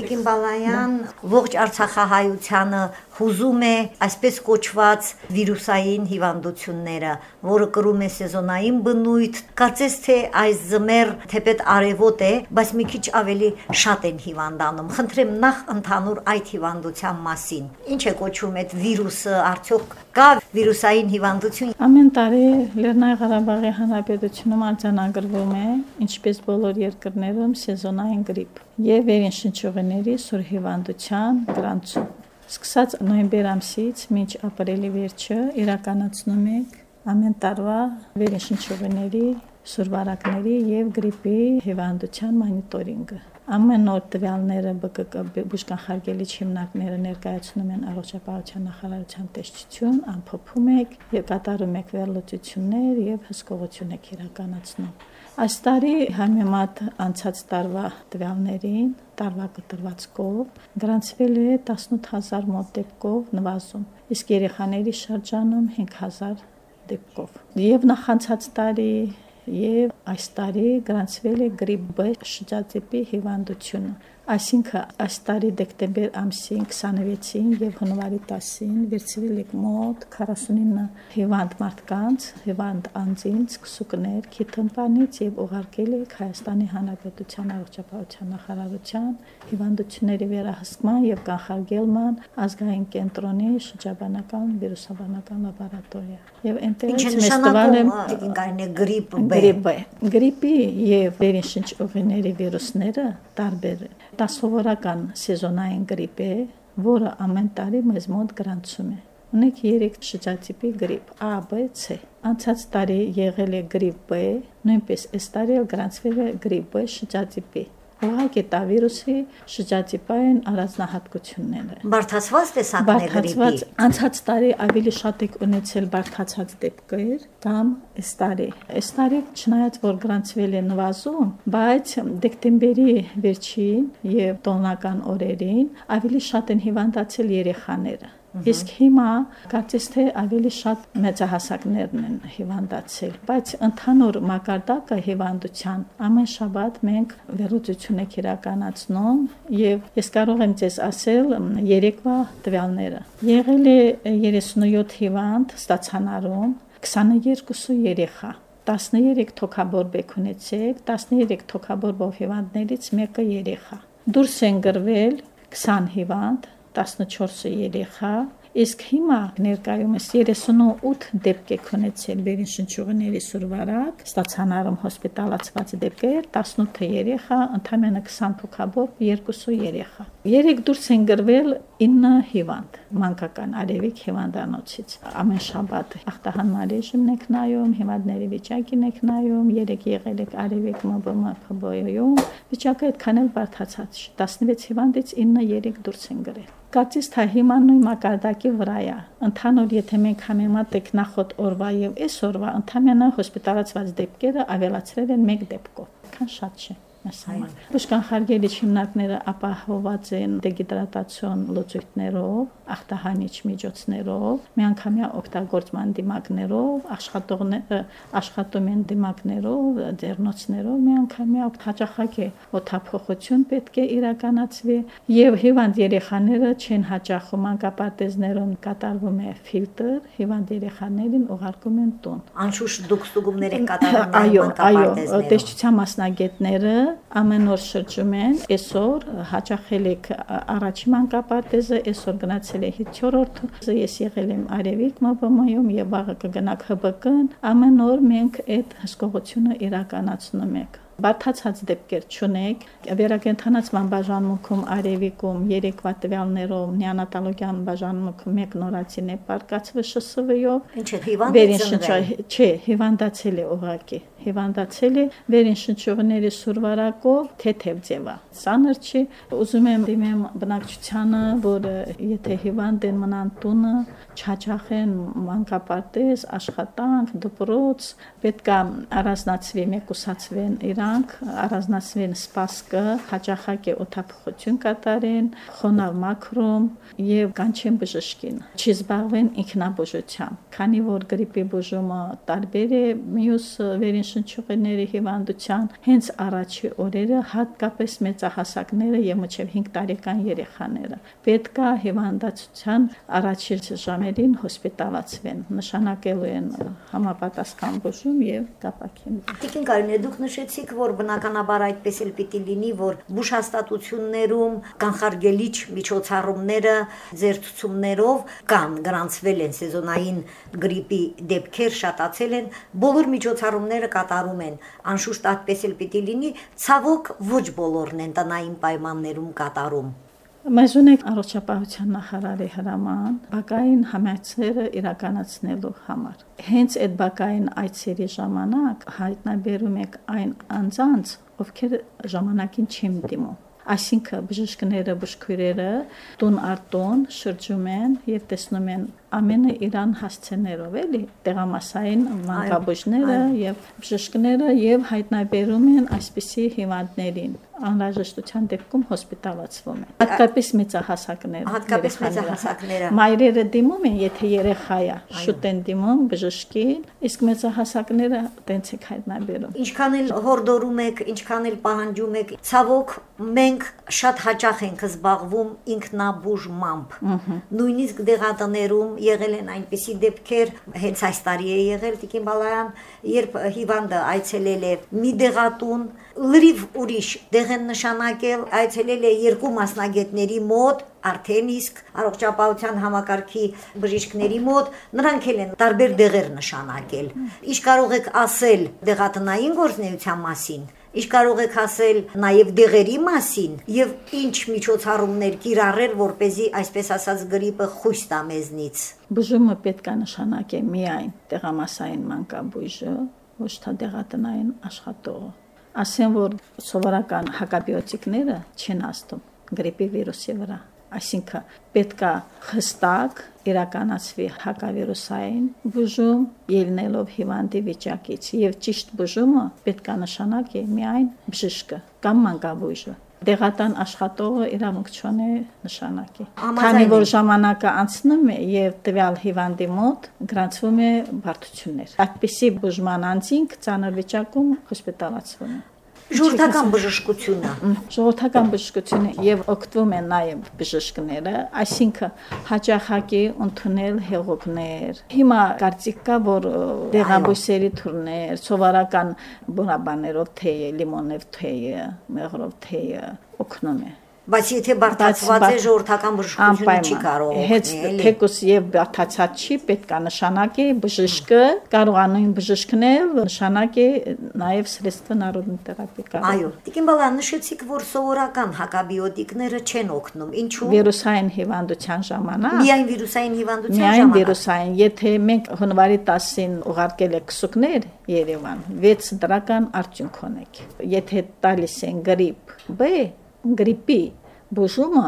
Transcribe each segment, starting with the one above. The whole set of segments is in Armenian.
Տիկին Բալայան ողջ Արցախահայությանը հուզում է այսպես կոչված վիրուսային հիվանդությունները, որը կրում է սեզոնային բնույթ։ Կարծես թե այս զմեր թեպետ արևոտ է, բայց մի քիչ ավելի շատ են հիվանդանում։ Խնդրեմ նախ ընդհանուր այդ հիվանդության մասին։ Ինչ է կոչվում այդ վիրուսը, արդյոք կա վիրուսային հիվանդություն։ Ամեն տարի Լեռնային Ղարաբաղի Հանրապետությունում արձանագրվում է, ինչպես բոլոր երկրներում, սեզոնային գրիպ եւ վերինշնչողների սուր հիվանդության գրանցում։ Սկսած նոյեմբեր ամսից մինչ ապրիլի վերջը իրականացնում ենք ամեն տարվա վերաշնչողների, սուրվարակների եւ գրիպի հիվանդության մոնիտորինգը։ Ամեն նոր տվյալները ԲԿԿ բուժկանխարգելիչ հիմնարկները ներկայացնում են առողջապահության նախարարության տեսչություն, ամփոփում եք եւ կատարում եք վերլուծություններ եւ հսկողություն եք իրականացնում։ Այս տարի համեմատ անցած տարվա տվյալներին, տարվա կտրվածքով գրանցվել է 18000 մոտ դեպքով նվազում, իսկ երեխաների շրջանում 5000 դեպքով։ Եվ նախանցած տարի եւ այս տարի գրանցվել է գրիպ B շրջածիպի հիվանդությունը, Այսինքն այս տարի դեկտեմբեր ամսին 26-ին եւ հունվարի 10-ին վերցրել եք մոտ 49 հիվանդ մարդկանց, հիվանդ անձինց, քսուկներ, քիթմպանից եւ ուղարկել եք Հայաստանի Հանրապետության առողջապահության նախարարության հիվանդությունների վերահսկման եւ կանխարգելման ազգային կենտրոնի շրջաբանական վիրուսաբանական լաբորատորիա։ Եվ այնտեղից մեզ տվել է գարնե գրիպ B։ Գրիպ B։ Գրիպի եւ վերին շնչուղիների վիրուսները տարբեր են 10 սովորական սեզոնային գրիպ է, որը ամեն տարի մեզ մոտ գրանցում է։ Ունենք 3 շրջատիպի գրիպ A, B, C։ Անցած տարի եղել է գրիպ B, նույնպես այս տարի գրանցվել է գրիպ B շրջատիպի ուղղակի դա վիրուսի շրջատիպային առանձնահատկությունները։ Բարթացված տեսակներ գրիպի։ Անցած տարի ավելի շատ եք ունեցել բարթացած դեպքեր կամ այս տարի։ Այս տարի չնայած որ գրանցվել է նվազում, բայց դեկտեմբերի վերջին եւ տոնական օրերին ավելի շատ են հիվանդացել երեխաները Իսկ հիմա կարծես թե ավելի շատ մեծահասակներն են հիվանդացել, բայց ընդհանուր մակարդակը հիվանդության ամեն շաբաթ մենք վերլուծություն եք իրականացնում եւ ես կարող եմ ձեզ ասել երեկվա տվյալները։ Եղել է 37 հիվանդ ստացանարում, 22 երեխա 13 թոքաբոր բեկ ունեցեք, 13 թոքաբոր բովհիվանդներից մեկը երեխա։ Դուրս են գրվել 20 հիվանդ, 14 երեխա, իսկ հիմա ներկայումս 38 դեպք է ունեցել վերին սուրվարակ, ստացանարում հոսպիտալացված դեպքեր, 18 երեխա, ընդամենը 20 թոքաբով, 2 երեխա։ Երեք դուրս են գրվել 9 հիվանդ մանկական արևիկ հիվանդանոցից։ Ամեն շաբաթ ախտահանման ռեժիմն եք նայում, հիմադների վիճակին եք նայում, երեք եղել եք արևիկ ՄԲՄ ՓԲ-ում, վիճակը այդքան էլ բարդացած չի։ 16 հիվանդից 9 երեք դուրս են գրել։ Կարծես թե հիմա նույն մակարդակի վրա է։ Ընդհանուր եթե մենք համեմատենք նախորդ օրվա եւ այսօրվա, ընդհանրապես հոսպիտալացված դեպքերը ավելացրել են 1 դեպքով։ Քան շատ չէ մեզ համար։ Բուժկանխարգելիչ հիմնարկները ապահոված են դեգիդրատացիոն լուծույթներով, ախտահանիչ միջոցներով, միանգամյա օգտագործման դիմակներով, աշխատողները աշխատում են դիմակներով, ձեռնոցներով, միանգամյա հաճախակ է օթափողություն պետք է իրականացվի եւ հիվանդ երեխաները չեն հաճախում անկապարտեզներում կատարվում է ֆիլտր, հիվանդ երեխաներին ուղարկում են տուն։ Անշուշտ դուք ստուգումներ եք կատարում այո, այո, տեսչության մասնագետները ամեն օր շրջում են, այսօր հաճախել եք առաջին մանկապարտեզը, այսօր գնացել եք 4-րդ, ես եղել եմ Արևիկ ՄԲՄ-ում եւ վաղը կգնաք ՀԲԿ-ն, ամեն օր մենք այդ հսկողությունը իրականացնում ենք բարթացած դեպքեր չունեք վերակենդանացման բաժանմունքում արևիկում երեկվա տվյալներով նեանատոլոգիան բաժանմունքում մեկ նորացին է պարկացվել ՇՍՎ-ով ինչ է հիվանդացել չէ հիվանդացել է ուղակի հիվանդացել է վերին շնչողների սուրվարակով թեթև ձևա։ Սանր չի, ուզում եմ դիմեմ բնակչությանը, որ եթե հիվանդ են մնան տունը, չհաճախեն մանկապարտեզ, աշխատանք, դպրոց, պետքա առանձնացվի, մեկուսացվեն իրանք, առանձնացվեն սպասկը, հաճախակ է օթափողություն կատարեն, խոնավ մակրոմ եւ կանչեն բժշկին։ Չի զբաղվեն ինքնաբուժությամբ, քանի որ գրիպի բուժումը տարբեր է մյուս վերին շնչուղիների հիվանդության հենց առաջի օրերը հատկապես մեծահասակները եւ մինչեւ 5 տարեկան երեխաները պետք է հիվանդացության առաջի ժամերին հոսպիտալացվեն նշանակելու են համապատասխան բուժում եւ կապակին Տիկին Կարինե դուք նշեցիք որ բնականաբար այդպես էլ պիտի լինի որ բուժհաստատություններում կանխարգելիչ միջոցառումները ձերծումներով կան գրանցվել են սեզոնային գրիպի դեպքեր շատացել են բոլոր միջոցառումները կատարում են անշուշտ այդպես էլ պիտի լինի ցավոք ոչ բոլորն են տնային պայմաններում կատարում Մայզունեք առողջապահության նախարարի հրաման բակային համայնքները իրականացնելու համար։ Հենց այդ բակային այցերի ժամանակ հայտնաբերում եք այն անձանց, ովքեր ժամանակին չեմ դիմում այսինքն բժիշկները, բժշկուրերը տուն արտոն շրջում են եւ տեսնում են ամենը իրան հասցեներով էլի տեղամասային մանկաբույժները եւ բժիշկները եւ հայտնաբերում են այսպիսի հիվանդներին անհրաժեշտության դեպքում հոսպիտալացվում են հատկապես մեծահասակները հատկապես մեծահասակները մայրերը դիմում են եթե երեխա է շուտ են դիմում բժշկին իսկ մեծահասակները տենց է հայտնաբերում ինչքան էլ հորդորում եք ինչքան էլ պահանջում եք ցավոք մենք շատ հաճախ ենք զբաղվում ինքնաբուժմամբ նույնիսկ դեղատներում եղել են այնպիսի դեպքեր, հենց այս տարի է եղել Տիկին Բալայան, երբ հիվանդը այցելել է մի դեղատուն, լրիվ ուրիշ դեղ են նշանակել, այցելել է երկու մասնագետների մոտ, արդեն իսկ առողջապահության համակարգի բժիշկների մոտ նրանք էլ են տարբեր դեղեր նշանակել։ Ինչ կարող եք ասել դեղատնային գործնեության մասին Ինչ կարող եք ասել նաև դեղերի մասին եւ ինչ միջոցառումներ կիրառել, որ เป զի այսպես ասած գրիպը խույս տա մեզնից։ Բուժումը պետք է նշանակե միայն տեղամասային մանկաբույժը, ոչ թե դեղատնային աշխատողը։ Ասեն որ սովորական հակաբիոտիկները չեն աստում գրիպի վիրուսի վրա այսինքն պետքա խստակ իրականացվի հակավիրուսային բուժում ելնելով հիվանդի վիճակից եւ ճիշտ բուժումը պետքա նշանակի միայն բժիշկը կամ մանկաբույժը դեղատան աշխատողը իրավունք չունի նշանակի։ Քանի որ ժամանակը անցնում է եւ տվյալ հիվանդի մոտ գրանցվում է բարդություններ։ Այդպիսի բուժման անձինք ցաներ վիճակում հոսպիտալացվում են։ Ժողովրդական բժշկությունը։ Ժողովրդական բժշկությունը եւ օգտվում են նաեւ բժիշկները, այսինքն հաճախակի ընդունել հեղուկներ։ Հիմա կարծիք կա, որ դեղաբույսերի թուրներ, սովորական բնաբաներով թեյ, լիմոնով թեյ, մեղրով թեյ օգնում է Բայց եթե բարթացված է ժողովրդական բժշկությունը չի կարող օգնել։ Թեկուս եւ բարթացած չի, պետք է նշանակի բժիշկը, կարողանային բժիշկն է նշանակի նաեւ սրեստը народной терапии կարող։ Այո, Տիկին Բալան նշեցիք, որ սովորական հակաբիոտիկները չեն օգնում։ Ինչու՞։ Վիրուսային հիվանդության ժամանակ։ Միայն վիրուսային հիվանդության ժամանակ։ Միայն վիրուսային, եթե մենք հունվարի 10-ին ուղարկել ենք սուկներ Երևան, 6 դրական արդյունք ունենք։ Եթե տալիս են գրիպ B, գրիպի բուժումը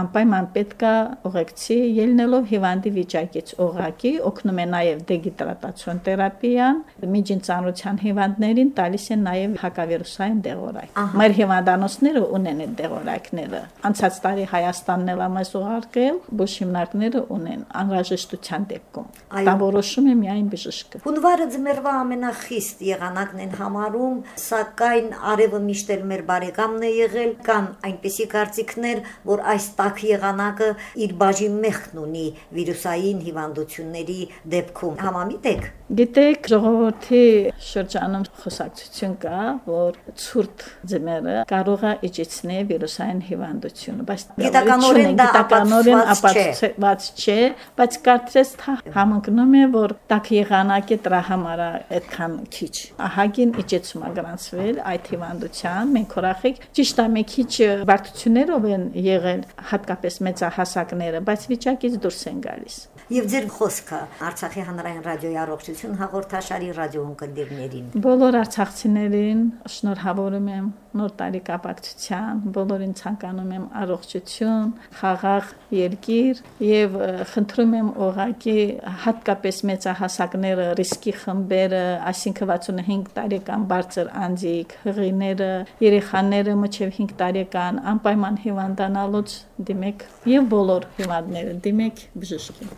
անպայման պետքա ուղեկցի ելնելով հիվանդի վիճակից օղակի օգնում է նաև դեգիդրատացիոն թերապիան միջին ծանրության հիվանդներին տալիս են նաև հակավիրուսային դեղորայք մեր հիվանդանոցները ունեն այդ դեղորայքները անցած տարի Հայաստանն էլ ամս ուղարկել բուժ հիմնարկները ունեն անհրաժեշտության դեպքում դա որոշում է միայն բժիշկը հունվարը ձմեռվա ամենախիստ եղանակն են համարում սակայն արևը միշտ էլ մեր բարեկամն է եղել կան այնպիսի կարծիքներ որ այս տաք եղանակը իր բաժին մեղքն ունի վիրուսային հիվանդությունների դեպքում։ Համամիտ եք։ Գիտեք, ժողովրդի շրջանում խոսակցություն կա, որ ցուրտ ձմերը կարող է իջեցնել վիրուսային հիվանդությունը, բայց գիտականորեն դա գիտականորեն ապացուցված չէ, բայց կարծես թե համընկնում է, որ տաք եղանակի դրա համար այդքան քիչ։ Ահագին իջեցում է գրանցվել այդ հիվանդության, մենք ուրախ ճիշտ է, մի քիչ բարդություններով են եղել հատկապես մեծահասակները, բայց վիճակից դուրս են գալիս։ Եվ ձեր խոսքը Արցախի հանրային ռադիոյի առողջություն հաղորդաշարի ռադիոընկերներին։ Բոլոր արցախցիներին շնորհավորում եմ նոր տարի կապակցության, բոլորին ցանկանում եմ առողջություն, խաղաղ երկիր եւ խնդրում եմ օղակի հատկապես մեծահասակները, ռիսկի խմբերը, այսինքն 65 տարեկան բարձր անձիկ, հղիները, երեխաները մինչև 5 տարեկան անպայման հիվանդանալուց դիմեք եւ բոլոր հիվանդները դիմեք բժշկին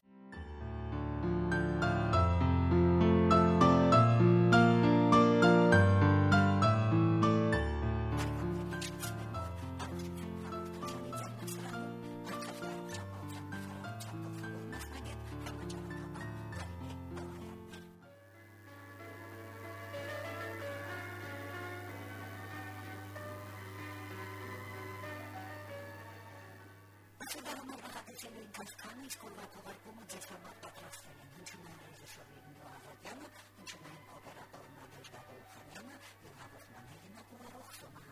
Այսօր դա համապատասխան է ինքնական իսկ օրվա թողարկումը ձեզ համար պատրաստել են հնչյունային ռեժիսորի Նոահոդյանը, հնչյունային օպերատոր Նադեժդա Պոլխանյանը եւ հաղորդման հեղինակ ուրախ Սոմա Համբարձ